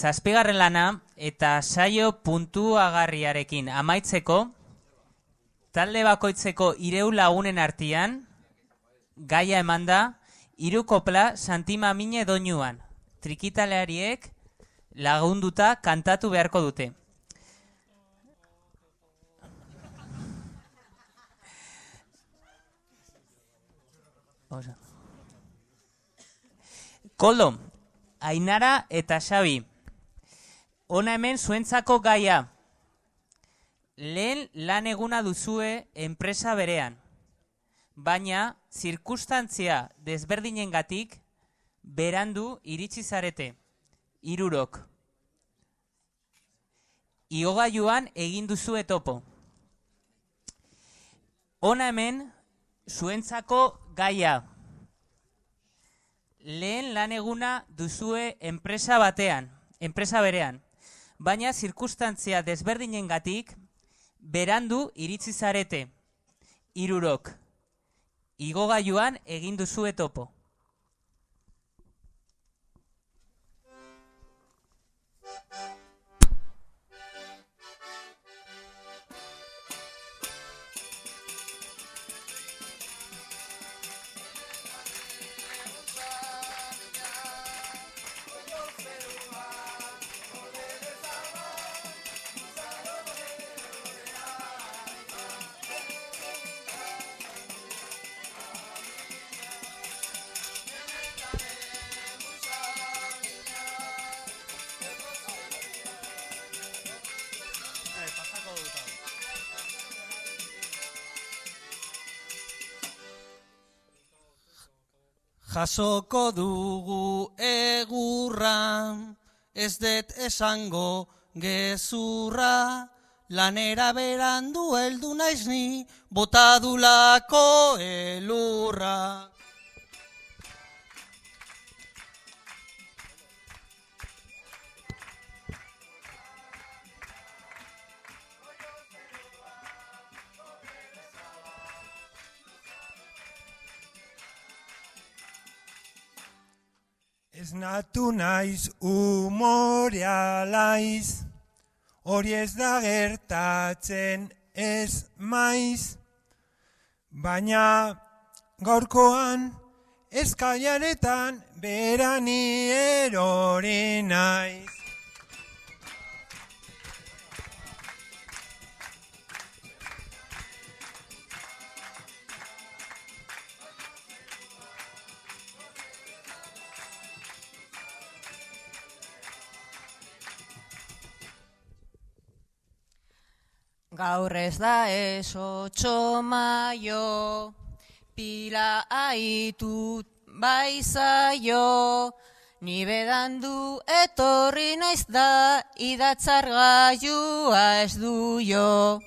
zazpigarren lana eta saio puntuagarriarekin amaitzeko, talde bakoitzeko ireu lagunen artian, gaia eman da, irukopla santima mine doinuan. Trikitaleariek lagunduta kantatu beharko dute. Osa. Koldo, Ainara eta Xabi, ona hemen zuentzako gaia. Lehen lan eguna duzue enpresa berean, baina zirkustantzia desberdinengatik berandu iritsi zarete, irurok. Iogailuan egin duzue topo. Ona hemen zuentzako gaia. Lehen lan eguna duzue enpresa batean, enpresa berean, baina zirkustantzia desberdinengatik berandu iritsi zarete, irurok. Igogailuan egin duzue topo. Jasoko dugu egurra, ez det esango gezurra, lanera berandu heldu naiz botadulako elurra. Ez natu naiz umorea laiz, hori ez da gertatzen ez maiz, baina gaurkoan eskaiaretan berani erori naiz. Gaur ez da ez otxo maio, pila aitu baizaio, ni bedandu etorri naiz da, idatzar gaiua ez du jo.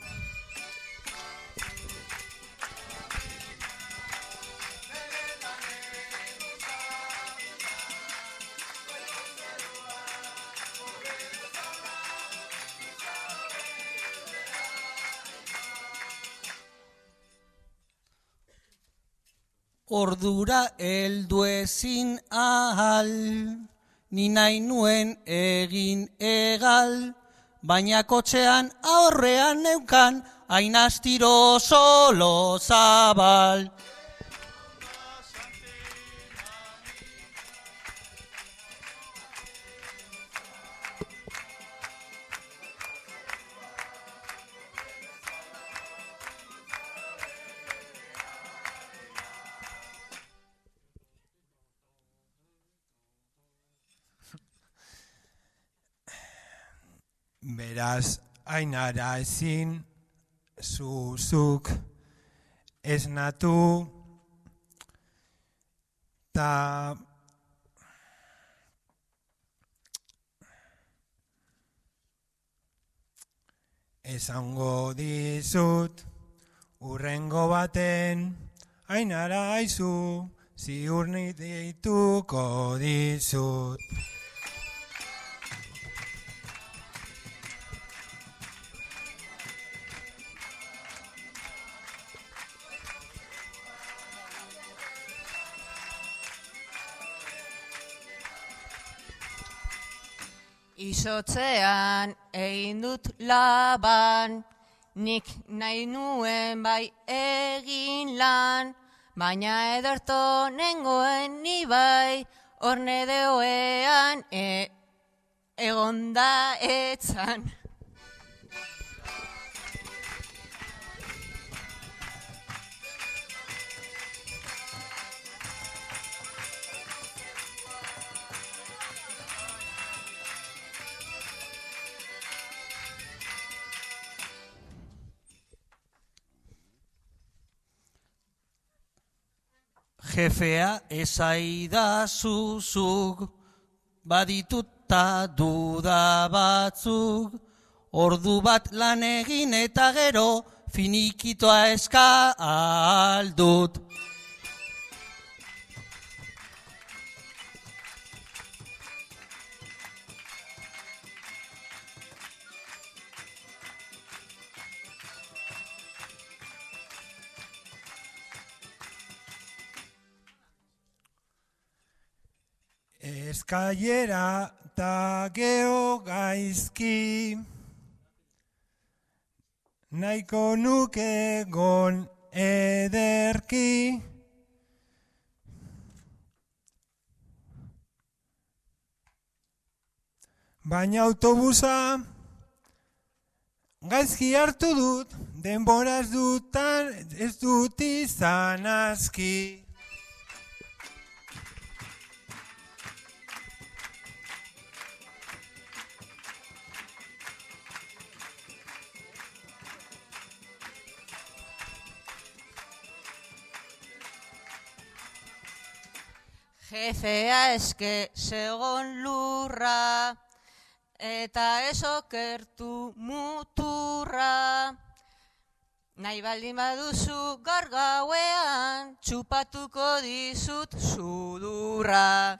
Ordura heldu ezin ahal, ni nahi nuen egin egal, baina kotxean aurrean neukan, hain astiro solo zabal. Beraz, ainara ezin, zuzuk, esnatu, ta esango dizut, urrengo baten, ainara aizu, ziur dituko dizut. Izotzean egin dut laban, nik nahi nuen bai egin lan, baina ederto nengoen ni bai, orne deoean e, egonda etzan. Jefea ezaida zuzuk, badituta duda batzuk, ordu bat lan egin eta gero finikitoa eska aldut. Eskailera ta geo gaizki. Naiko nuke gon ederki. Baina autobusa gaizki hartu dut denbora ez dutan ez dut izan aski Jefea eske segon lurra, eta ez okertu muturra. Nahi baldin baduzu gaur gauean, txupatuko dizut sudurra.